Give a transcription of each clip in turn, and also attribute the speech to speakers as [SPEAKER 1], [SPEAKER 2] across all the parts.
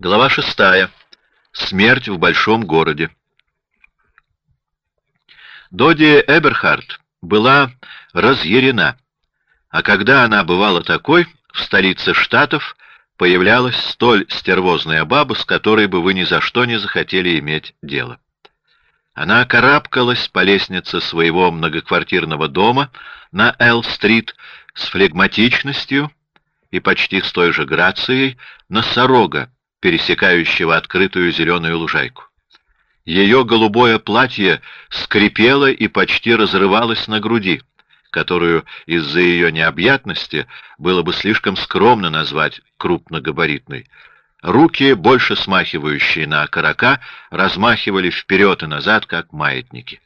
[SPEAKER 1] Глава шестая. Смерть в большом городе. Доди Эберхард была разъярена, а когда она бывала такой, в столице штатов появлялась столь стервозная баба, с которой бы вы ни за что не захотели иметь дело. Она карабкалась по лестнице своего многоквартирного дома на Эл-стрит с флегматичностью и почти с той же грацией носорога, пересекающего открытую зеленую лужайку. Ее голубое платье скрипело и почти разрывалось на груди, которую из-за ее необъятности было бы слишком скромно назвать крупногабаритной. Руки, больше смахивающие на окорока, размахивали вперед и назад, как маятники.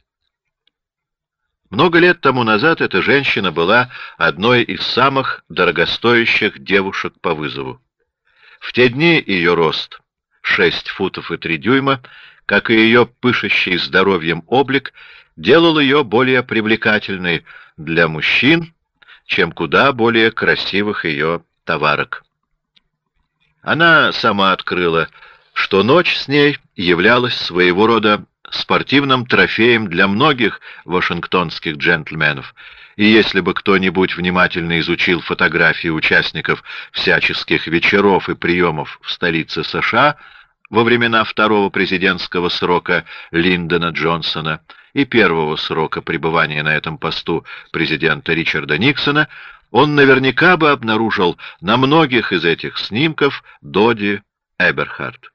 [SPEAKER 1] Много лет тому назад эта женщина была одной из самых дорогостоящих девушек по вызову. В те дни ее рост — шесть футов и три дюйма, как и ее пышущий здоровьем облик, делал ее более привлекательной для мужчин, чем куда более красивых ее товарок. Она сама открыла, что ночь с ней являлась своего рода спортивным трофеем для многих вашингтонских джентльменов, и если бы кто-нибудь внимательно изучил фотографии участников всяческих вечеров и приемов в столице США во времена второго президентского срока Линдона Джонсона и первого срока пребывания на этом посту президента Ричарда Никсона, он наверняка бы обнаружил на многих из этих снимков Доди Эберхард.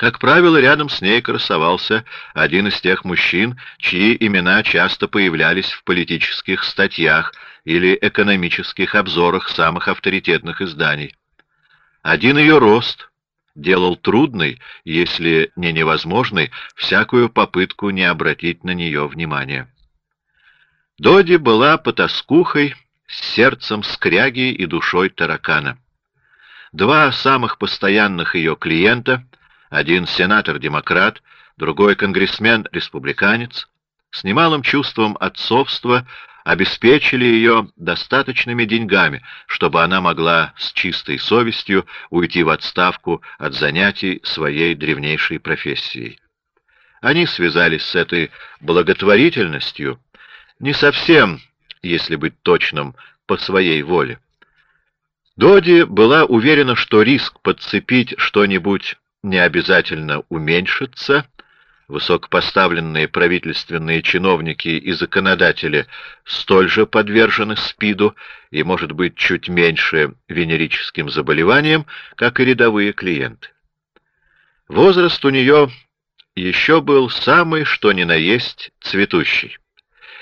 [SPEAKER 1] Как правило, рядом с ней красовался один из тех мужчин, чьи имена часто появлялись в политических статьях или экономических обзорах самых авторитетных изданий. Один ее рост делал трудной, если не невозможной, всякую попытку не обратить на нее внимания. Доди была потаскухой с сердцем скряги и душой таракана. Два самых постоянных ее клиента — один сенатор-демократ, другой конгрессмен-республиканец, с немалым чувством отцовства обеспечили ее достаточными деньгами, чтобы она могла с чистой совестью уйти в отставку от занятий своей древнейшей профессией. Они связались с этой благотворительностью не совсем, если быть точным, по своей воле. Доди была уверена, что риск подцепить что-нибудь не обязательно уменьшится, высокопоставленные правительственные чиновники и законодатели столь же подвержены СПИДу и, может быть, чуть меньше венерическим заболеваниям, как и рядовые клиенты. Возраст у нее еще был самый, что ни на есть, цветущий.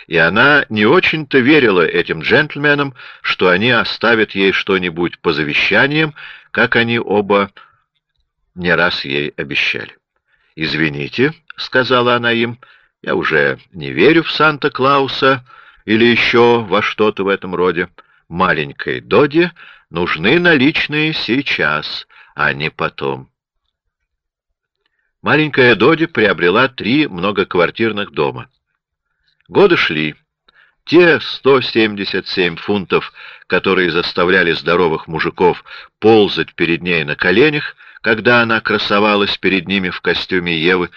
[SPEAKER 1] И она не очень-то верила этим джентльменам, что они оставят ей что-нибудь по завещаниям, как они оба не раз ей обещали. «Извините», — сказала она им, — «я уже не верю в Санта-Клауса или еще во что-то в этом роде. Маленькой Доде нужны наличные сейчас, а не потом». Маленькая Доди приобрела три многоквартирных дома. Годы шли. Те 177 фунтов, которые заставляли здоровых мужиков ползать перед ней на коленях, когда она красовалась перед ними в костюме Евы,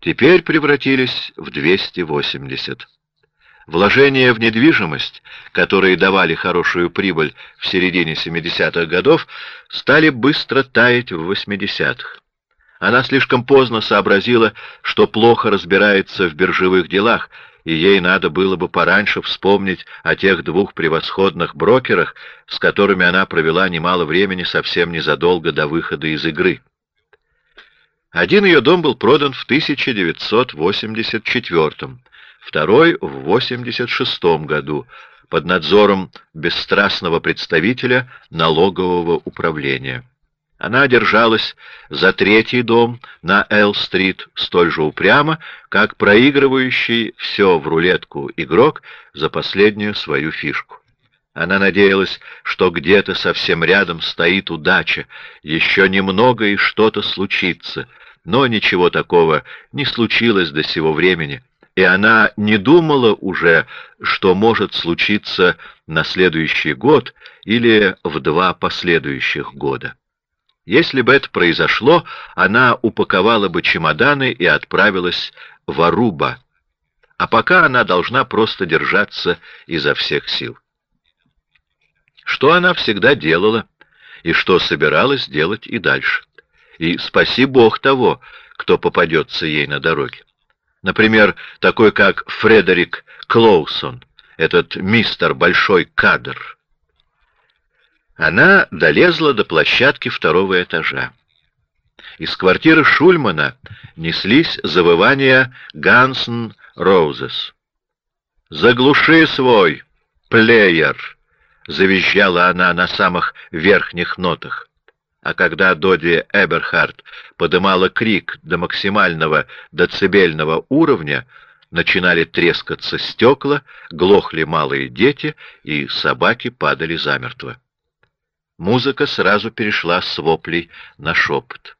[SPEAKER 1] теперь превратились в 280. Вложения в недвижимость, которые давали хорошую прибыль в середине 70-х годов, стали быстро таять в 80-х. Она слишком поздно сообразила, что плохо разбирается в биржевых делах, и ей надо было бы пораньше вспомнить о тех двух превосходных брокерах, с которыми она провела немало времени совсем незадолго до выхода из игры. Один ее дом был продан в 1984 второй — в 86 году под надзором бесстрастного представителя налогового управления. Она держалась за третий дом на Эл-стрит столь же упрямо, как проигрывающий все в рулетку игрок за последнюю свою фишку. Она надеялась, что где-то совсем рядом стоит удача, еще немного и что-то случится, но ничего такого не случилось до сего времени, и она не думала уже, что может случиться на следующий год или в два последующих года. Если бы это произошло, она упаковала бы чемоданы и отправилась в Аруба, а пока она должна просто держаться изо всех сил. Что она всегда делала и что собиралась делать и дальше. И спаси Бог того, кто попадется ей на дороге. Например, такой как Фредерик Клоусон, этот мистер Большой Кадр. Она долезла до площадки второго этажа. Из квартиры Шульмана неслись завывания «Гансен Роузес». «Заглуши свой, плеер!» — завизжала она на самых верхних нотах. А когда Доди Эберхард подымала крик до максимального децибельного уровня, начинали трескаться стекла, глохли малые дети, и собаки падали замертво. Музыка сразу перешла с воплей на шепот.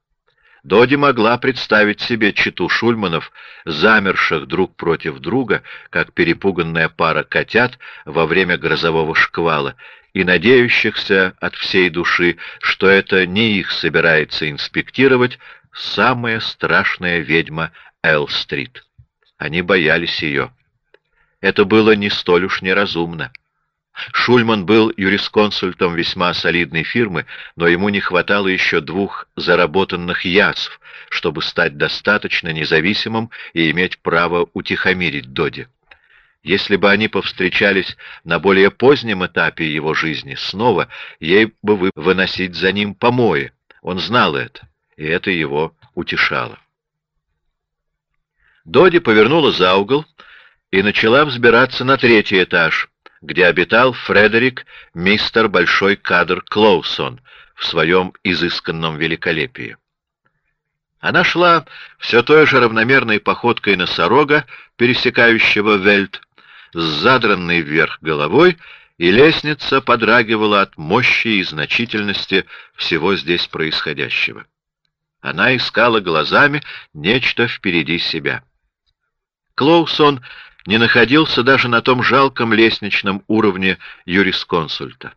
[SPEAKER 1] Доди могла представить себе читу Шульманов, замерших друг против друга, как перепуганная пара котят во время грозового шквала, и надеющихся от всей души, что это не их собирается инспектировать самая страшная ведьма Эл-стрит. Они боялись ее. Это было не столь уж неразумно. Шульман был юрисконсультом весьма солидной фирмы, но ему не хватало еще двух заработанных язв, чтобы стать достаточно независимым и иметь право утихомирить Доди. Если бы они повстречались на более позднем этапе его жизни, снова ей бы выносить за ним помои. Он знал это, и это его утешало. Доди повернула за угол и начала взбираться на третий этаж — где обитал Фредерик, мистер Большой Кадр Клоусон, в своем изысканном великолепии. Она шла все той же равномерной походкой носорога, пересекающего Вельт, с задранной вверх головой, и лестница подрагивала от мощи и значительности всего здесь происходящего. Она искала глазами нечто впереди себя. Клоусон не находился даже на том жалком лестничном уровне юрисконсульта.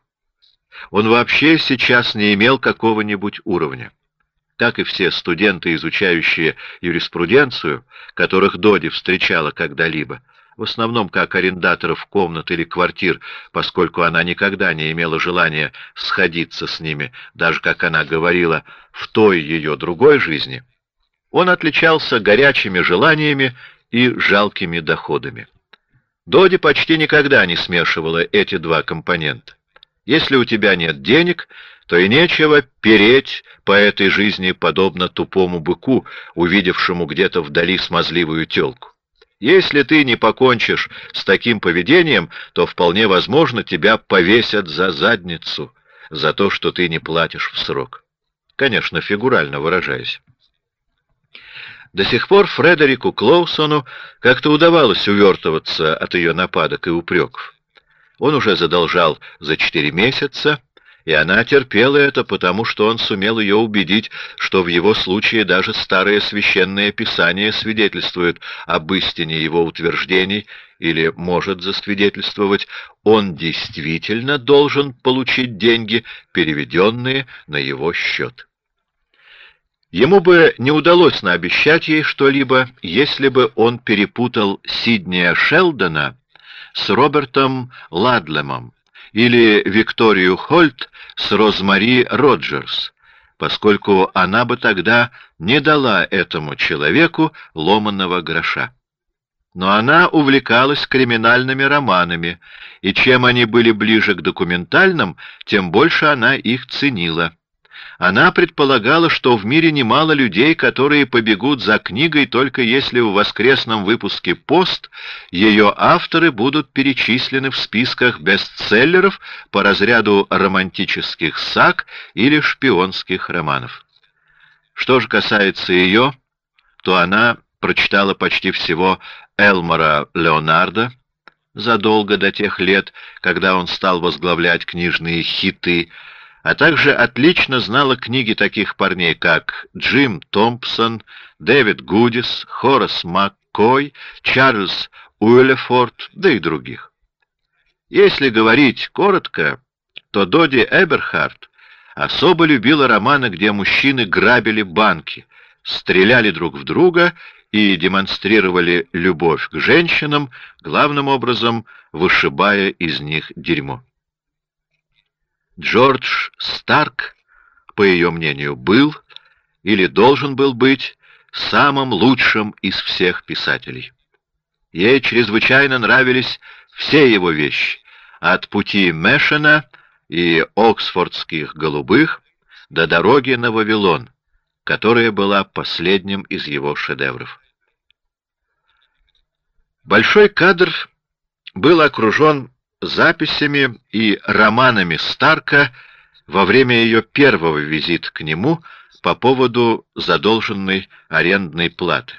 [SPEAKER 1] Он вообще сейчас не имел какого-нибудь уровня. Как и все студенты, изучающие юриспруденцию, которых Доди встречала когда-либо, в основном как арендаторов комнат или квартир, поскольку она никогда не имела желания сходиться с ними, даже, как она говорила, в той ее другой жизни, он отличался горячими желаниями и жалкими доходами. Доди почти никогда не смешивала эти два компонента. Если у тебя нет денег, то и нечего переть по этой жизни подобно тупому быку, увидевшему где-то вдали смазливую телку. Если ты не покончишь с таким поведением, то вполне возможно тебя повесят за задницу за то, что ты не платишь в срок. Конечно, фигурально выражаясь. До сих пор Фредерику Клоусону как-то удавалось увертываться от ее нападок и упреков. Он уже задолжал за четыре месяца, и она терпела это, потому что он сумел ее убедить, что в его случае даже старое священное писание свидетельствует об истине его утверждений или может засвидетельствовать, он действительно должен получить деньги, переведенные на его счет. Ему бы не удалось наобещать ей что-либо, если бы он перепутал Сиднея Шелдона с Робертом Ладлемом или Викторию Хольт с Розмари Роджерс, поскольку она бы тогда не дала этому человеку ломаного гроша. Но она увлекалась криминальными романами, и чем они были ближе к документальным, тем больше она их ценила. Она предполагала, что в мире немало людей, которые побегут за книгой только если в воскресном выпуске «Пост» ее авторы будут перечислены в списках бестселлеров по разряду романтических саг или шпионских романов. Что же касается ее, то она прочитала почти всего Элмора Леонарда, задолго до тех лет, когда он стал возглавлять книжные хиты а также отлично знала книги таких парней, как Джим Томпсон, Дэвид Гудис, Хорас Маккой, Чарльз Уэллефорд, да и других. Если говорить коротко, то Доди Эберхард особо любила романы, где мужчины грабили банки, стреляли друг в друга и демонстрировали любовь к женщинам, главным образом вышибая из них дерьмо. Джордж Старк, по ее мнению, был или должен был быть самым лучшим из всех писателей. Ей чрезвычайно нравились все его вещи, от пути Мэшена и Оксфордских голубых до дороги на Вавилон, которая была последним из его шедевров. Большой кадр был окружен записями и романами Старка во время ее первого визита к нему по поводу задолженной арендной платы.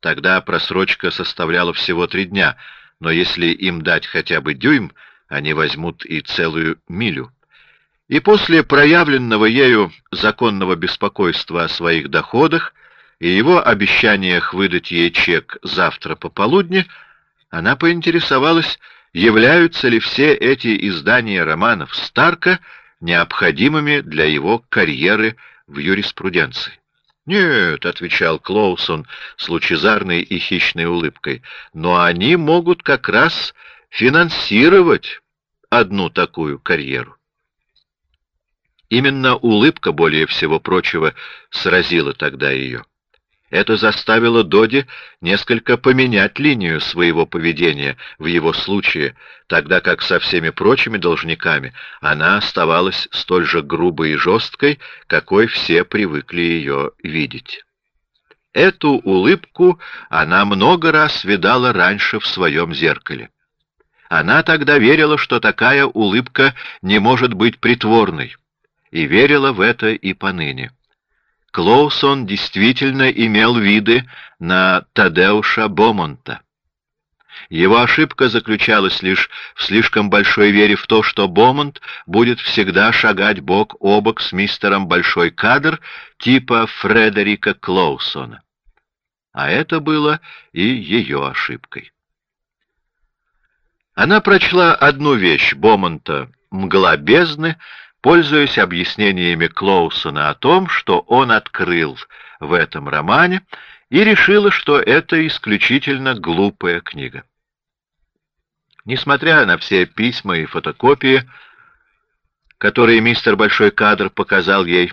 [SPEAKER 1] Тогда просрочка составляла всего три дня, но если им дать хотя бы дюйм, они возьмут и целую милю. И после проявленного ею законного беспокойства о своих доходах и его обещаниях выдать ей чек завтра пополудни, она поинтересовалась, являются ли все эти издания романов Старка необходимыми для его карьеры в юриспруденции. «Нет», — отвечал Клоусон с лучезарной и хищной улыбкой, «но они могут как раз финансировать одну такую карьеру». Именно улыбка, более всего прочего, сразила тогда ее. Это заставило Доди несколько поменять линию своего поведения в его случае, тогда как со всеми прочими должниками она оставалась столь же грубой и жесткой, какой все привыкли ее видеть. Эту улыбку она много раз видала раньше в своем зеркале. Она тогда верила, что такая улыбка не может быть притворной, и верила в это и поныне. Клоусон действительно имел виды на Тадеуша Бомонта. Его ошибка заключалась лишь в слишком большой вере в то, что Бомонт будет всегда шагать бок о бок с мистером Большой Кадр типа Фредерика Клоусона. А это было и ее ошибкой. Она прочла одну вещь Бомонта «Мгла бездны», пользуясь объяснениями Клоусона о том, что он открыл в этом романе, и решила, что это исключительно глупая книга. Несмотря на все письма и фотокопии, которые мистер Большой Кадр показал ей,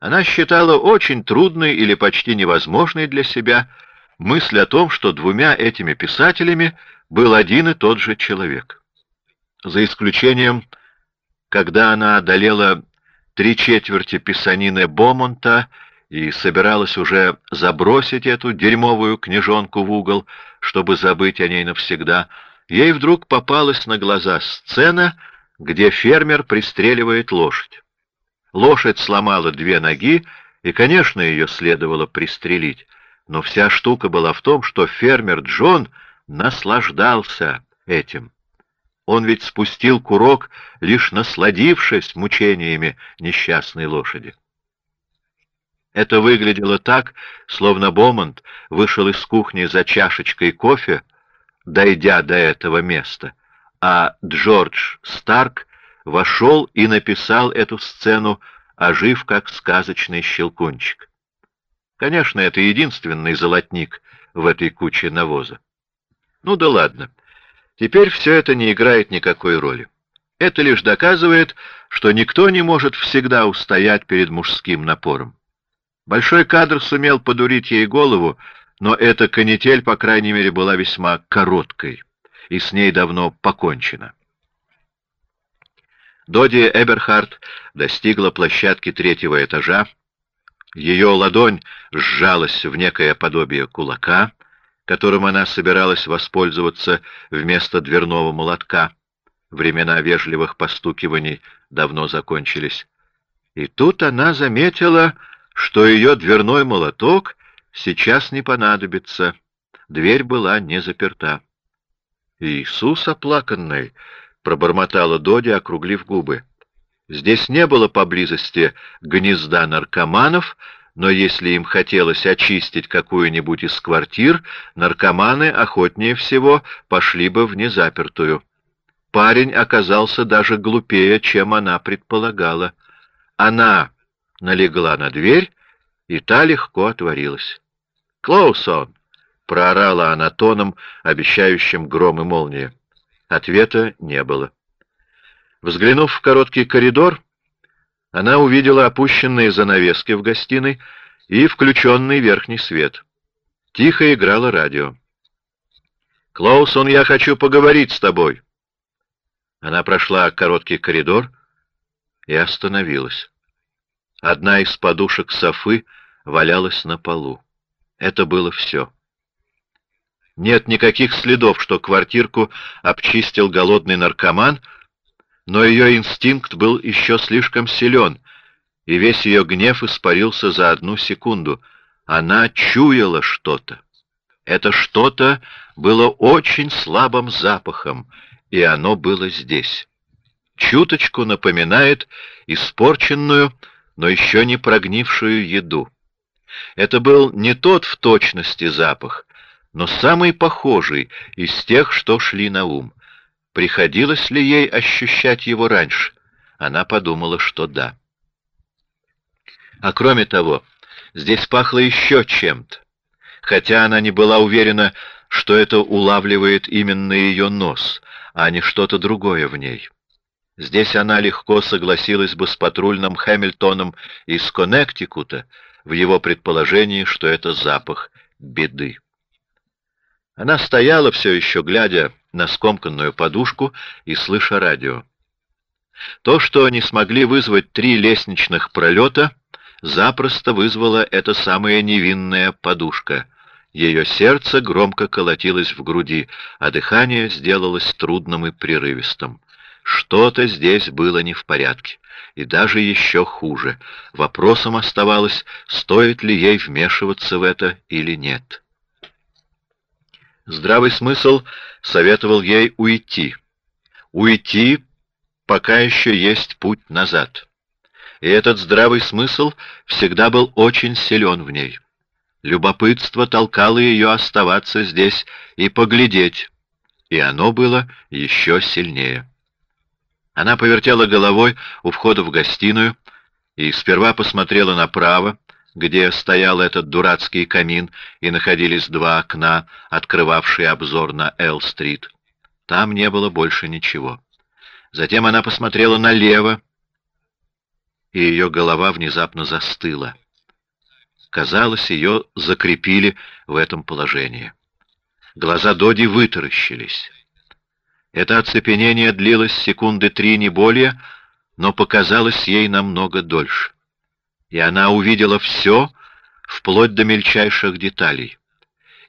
[SPEAKER 1] она считала очень трудной или почти невозможной для себя мысль о том, что двумя этими писателями был один и тот же человек. За исключением когда она одолела три четверти писанины Бомонта и собиралась уже забросить эту дерьмовую книжонку в угол, чтобы забыть о ней навсегда, ей вдруг попалась на глаза сцена, где фермер пристреливает лошадь. Лошадь сломала две ноги, и, конечно, ее следовало пристрелить, но вся штука была в том, что фермер Джон наслаждался этим. Он ведь спустил курок, лишь насладившись мучениями несчастной лошади. Это выглядело так, словно Бомонд вышел из кухни за чашечкой кофе, дойдя до этого места, а Джордж Старк вошел и написал эту сцену, ожив как сказочный щелкунчик. Конечно, это единственный золотник в этой куче навоза. Ну да ладно. Теперь все это не играет никакой роли. Это лишь доказывает, что никто не может всегда устоять перед мужским напором. Большой кадр сумел подурить ей голову, но эта канитель, по крайней мере, была весьма короткой, и с ней давно покончено. Доди Эберхард достигла площадки третьего этажа. Ее ладонь сжалась в некое подобие кулака — которым она собиралась воспользоваться вместо дверного молотка. Времена вежливых постукиваний давно закончились. И тут она заметила, что ее дверной молоток сейчас не понадобится. Дверь была не заперта. «Иисус оплаканный!» — пробормотала Доди, округлив губы. Здесь не было поблизости гнезда наркоманов, но если им хотелось очистить какую-нибудь из квартир, наркоманы охотнее всего пошли бы в незапертую. Парень оказался даже глупее, чем она предполагала. Она налегла на дверь, и та легко отворилась. «Клоусон!» — проорала она тоном, обещающим гром и молнии. Ответа не было. Взглянув в короткий коридор, она увидела опущенные занавески в гостиной и включенный верхний свет. Тихо играло радио. «Клоусон, я хочу поговорить с тобой!» Она прошла короткий коридор и остановилась. Одна из подушек Софы валялась на полу. Это было все. Нет никаких следов, что квартирку обчистил голодный наркоман, но ее инстинкт был еще слишком силен, и весь ее гнев испарился за одну секунду. Она чуяла что-то. Это что-то было очень слабым запахом, и оно было здесь. Чуточку напоминает испорченную, но еще не прогнившую еду. Это был не тот в точности запах, но самый похожий из тех, что шли на ум. Приходилось ли ей ощущать его раньше? Она подумала, что да. А кроме того, здесь пахло еще чем-то. Хотя она не была уверена, что это улавливает именно ее нос, а не что-то другое в ней. Здесь она легко согласилась бы с патрульным Хэмилтоном из Коннектикута в его предположении, что это запах беды. Она стояла все еще, глядя на скомканную подушку и слыша радио. То, что они смогли вызвать три лестничных пролета, запросто вызвала эта самая невинная подушка. Ее сердце громко колотилось в груди, а дыхание сделалось трудным и прерывистым. Что-то здесь было не в порядке, и даже еще хуже. Вопросом оставалось, стоит ли ей вмешиваться в это или нет. Здравый смысл советовал ей уйти. Уйти, пока еще есть путь назад. И этот здравый смысл всегда был очень силен в ней. Любопытство толкало ее оставаться здесь и поглядеть, и оно было еще сильнее. Она повертела головой у входа в гостиную и сперва посмотрела направо, где стоял этот дурацкий камин и находились два окна, открывавшие обзор на Эл-стрит. Там не было больше ничего. Затем она посмотрела налево, и ее голова внезапно застыла. Казалось, ее закрепили в этом положении. Глаза Доди вытаращились. Это оцепенение длилось секунды три, не более, но показалось ей намного дольше. И она увидела все, вплоть до мельчайших деталей.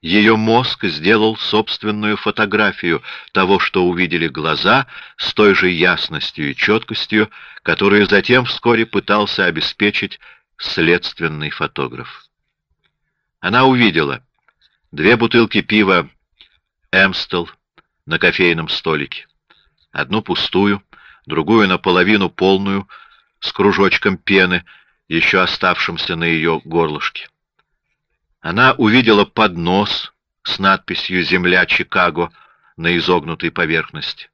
[SPEAKER 1] Ее мозг сделал собственную фотографию того, что увидели глаза, с той же ясностью и четкостью, которую затем вскоре пытался обеспечить следственный фотограф. Она увидела две бутылки пива «Эмстел» на кофейном столике, одну пустую, другую наполовину полную, с кружочком пены, еще оставшимся на ее горлышке. Она увидела поднос с надписью «Земля Чикаго» на изогнутой поверхности.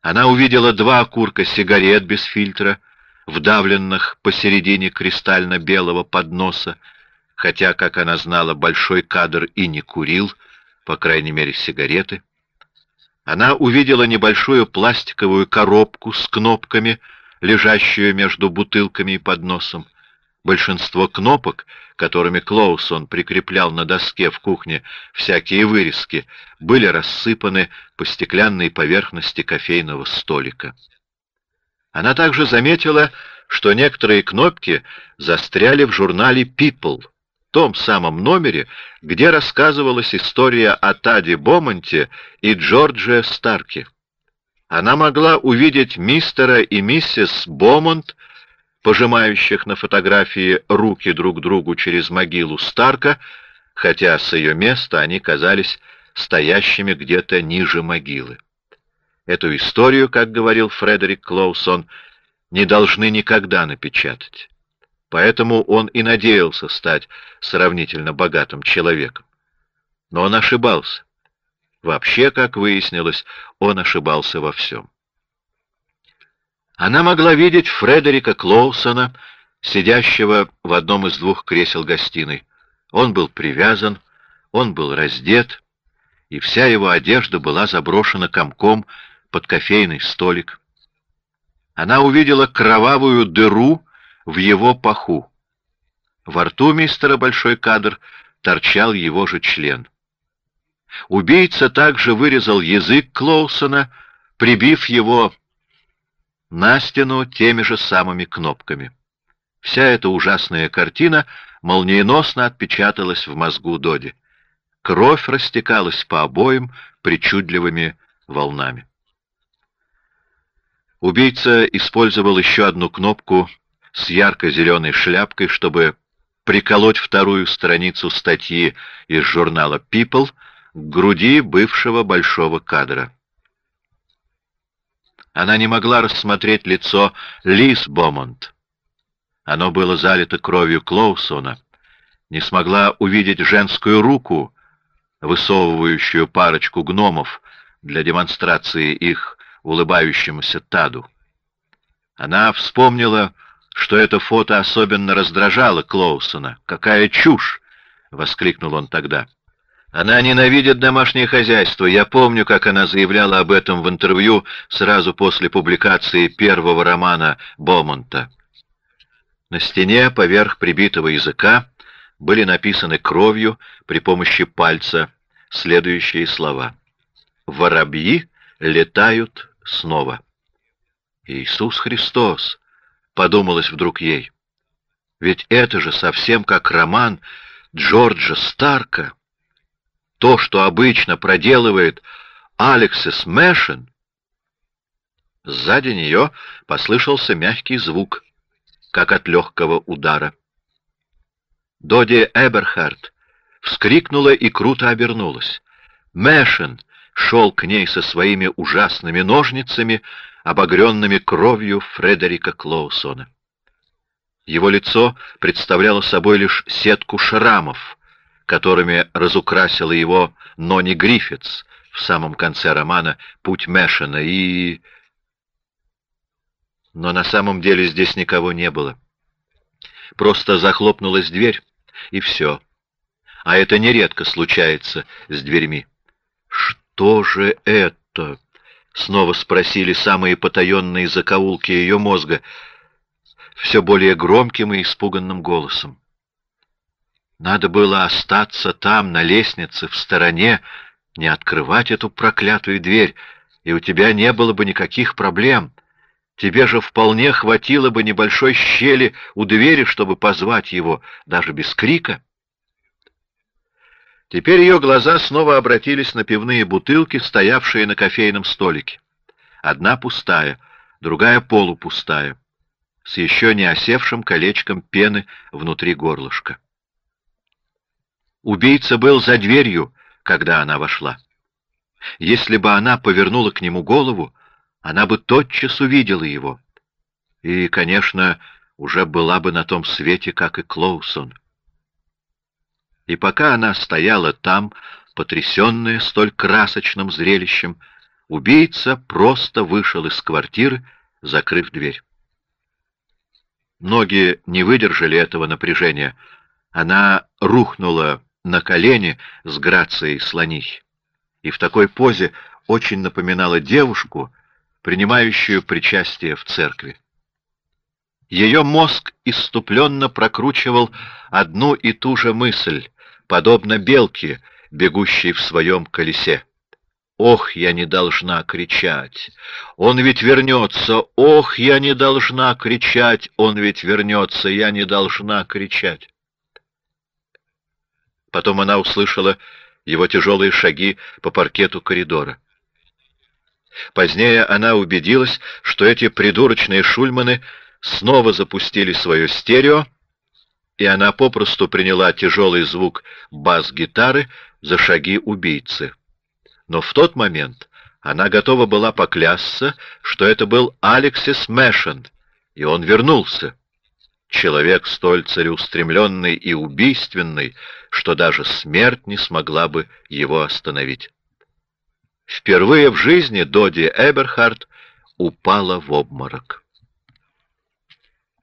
[SPEAKER 1] Она увидела два окурка сигарет без фильтра, вдавленных посередине кристально-белого подноса, хотя, как она знала, большой кадр и не курил, по крайней мере, сигареты. Она увидела небольшую пластиковую коробку с кнопками, лежащую между бутылками и подносом. Большинство кнопок, которыми Клоусон прикреплял на доске в кухне всякие вырезки, были рассыпаны по стеклянной поверхности кофейного столика. Она также заметила, что некоторые кнопки застряли в журнале People, том самом номере, где рассказывалась история о Таде Бомонте и Джордже Старке. Она могла увидеть мистера и миссис Бомонт, пожимающих на фотографии руки друг другу через могилу Старка, хотя с ее места они казались стоящими где-то ниже могилы. Эту историю, как говорил Фредерик Клоусон, не должны никогда напечатать. Поэтому он и надеялся стать сравнительно богатым человеком. Но он ошибался. Вообще, как выяснилось, он ошибался во всем. Она могла видеть Фредерика Клоусона, сидящего в одном из двух кресел гостиной. Он был привязан, он был раздет, и вся его одежда была заброшена комком под кофейный столик. Она увидела кровавую дыру в его паху. Во рту мистера Большой Кадр торчал его же член. Убийца также вырезал язык Клоусона, прибив его на стену теми же самыми кнопками. Вся эта ужасная картина молниеносно отпечаталась в мозгу Доди. Кровь растекалась по обоим причудливыми волнами. Убийца использовал еще одну кнопку с ярко-зеленой шляпкой, чтобы приколоть вторую страницу статьи из журнала People груди бывшего большого кадра. Она не могла рассмотреть лицо Лиз Бомонт. Оно было залито кровью Клоусона. Не смогла увидеть женскую руку, высовывающую парочку гномов для демонстрации их улыбающемуся Таду. Она вспомнила, что это фото особенно раздражало Клоусона. «Какая чушь!» — воскликнул он тогда. Она ненавидит домашнее хозяйство. Я помню, как она заявляла об этом в интервью сразу после публикации первого романа Бомонта. На стене поверх прибитого языка были написаны кровью при помощи пальца следующие слова. «Воробьи летают снова». «Иисус Христос!» — подумалось вдруг ей. «Ведь это же совсем как роман Джорджа Старка» то, что обычно проделывает Алексис Мэшен, сзади нее послышался мягкий звук, как от легкого удара. Доди Эберхард вскрикнула и круто обернулась. Мэшен шел к ней со своими ужасными ножницами, обогренными кровью Фредерика Клоусона. Его лицо представляло собой лишь сетку шрамов, которыми разукрасила его Нони Гриффитс в самом конце романа «Путь Мэшена» и... Но на самом деле здесь никого не было. Просто захлопнулась дверь, и все. А это нередко случается с дверьми. «Что же это?» — снова спросили самые потаенные закоулки ее мозга, все более громким и испуганным голосом. Надо было остаться там, на лестнице, в стороне, не открывать эту проклятую дверь, и у тебя не было бы никаких проблем. Тебе же вполне хватило бы небольшой щели у двери, чтобы позвать его, даже без крика. Теперь ее глаза снова обратились на пивные бутылки, стоявшие на кофейном столике. Одна пустая, другая полупустая, с еще не осевшим колечком пены внутри горлышка. Убийца был за дверью, когда она вошла. Если бы она повернула к нему голову, она бы тотчас увидела его. И, конечно, уже была бы на том свете, как и Клоусон. И пока она стояла там, потрясенная столь красочным зрелищем, убийца просто вышел из квартиры, закрыв дверь. Ноги не выдержали этого напряжения. Она рухнула на колени с грацией слонихи, и в такой позе очень напоминала девушку, принимающую причастие в церкви. Ее мозг иступленно прокручивал одну и ту же мысль, подобно белке, бегущей в своем колесе. «Ох, я не должна кричать! Он ведь вернется! Ох, я не должна кричать! Он ведь вернется! Я не должна кричать!» Потом она услышала его тяжелые шаги по паркету коридора. Позднее она убедилась, что эти придурочные шульманы снова запустили свое стерео, и она попросту приняла тяжелый звук бас-гитары за шаги убийцы. Но в тот момент она готова была поклясться, что это был Алексис Мэшен, и он вернулся. Человек столь целеустремленный и убийственный, что даже смерть не смогла бы его остановить. Впервые в жизни Доди Эберхард упала в обморок.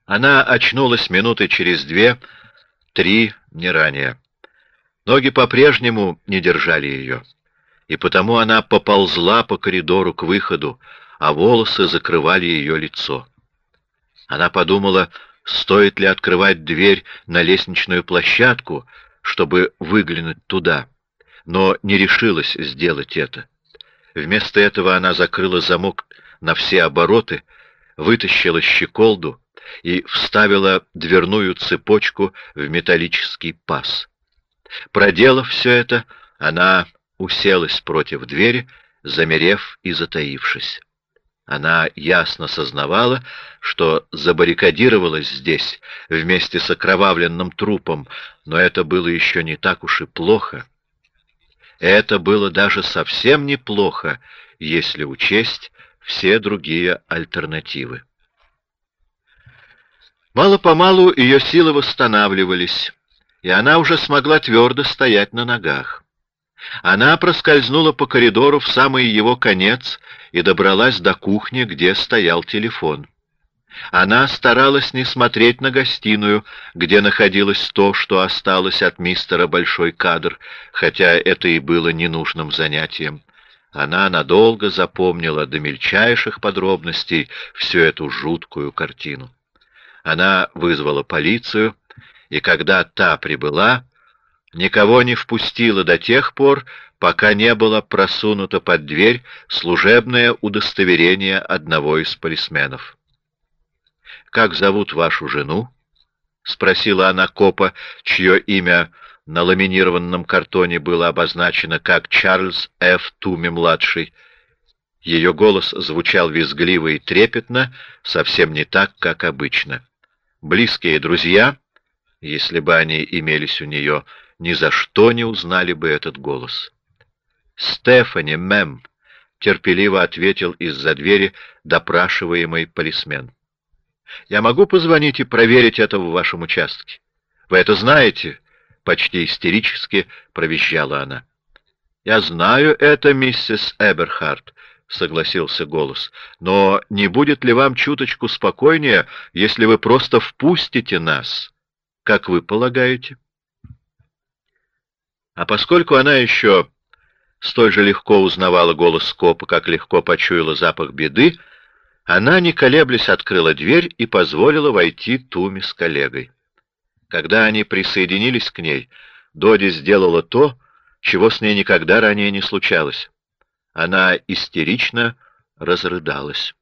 [SPEAKER 1] Она очнулась минуты через две, три, не ранее. Ноги по-прежнему не держали ее, и потому она поползла по коридору к выходу, а волосы закрывали ее лицо. Она подумала, стоит ли открывать дверь на лестничную площадку, чтобы выглянуть туда, но не решилась сделать это. Вместо этого она закрыла замок на все обороты, вытащила щеколду и вставила дверную цепочку в металлический паз. Проделав все это, она уселась против двери, замерев и затаившись. Она ясно сознавала, что забаррикадировалась здесь вместе с окровавленным трупом, но это было еще не так уж и плохо. Это было даже совсем неплохо, если учесть все другие альтернативы. Мало-помалу ее силы восстанавливались, и она уже смогла твердо стоять на ногах. Она проскользнула по коридору в самый его конец и добралась до кухни, где стоял телефон. Она старалась не смотреть на гостиную, где находилось то, что осталось от мистера Большой Кадр, хотя это и было ненужным занятием. Она надолго запомнила до мельчайших подробностей всю эту жуткую картину. Она вызвала полицию, и когда та прибыла, никого не впустила до тех пор, пока не было просунуто под дверь служебное удостоверение одного из полисменов. «Как зовут вашу жену?» — спросила она копа, чье имя на ламинированном картоне было обозначено как Чарльз Ф. Туми-младший. Ее голос звучал визгливо и трепетно, совсем не так, как обычно. Близкие друзья, если бы они имелись у нее, ни за что не узнали бы этот голос. «Стефани, мэм», — терпеливо ответил из-за двери допрашиваемый полисмен. Я могу позвонить и проверить это в вашем участке? Вы это знаете?» Почти истерически провизжала она. «Я знаю это, миссис Эберхарт», — согласился голос. «Но не будет ли вам чуточку спокойнее, если вы просто впустите нас, как вы полагаете?» А поскольку она еще столь же легко узнавала голос Копа, как легко почуяла запах беды, она, не колеблясь, открыла дверь и позволила войти Туми с коллегой. Когда они присоединились к ней, Доди сделала то, чего с ней никогда ранее не случалось. Она истерично разрыдалась.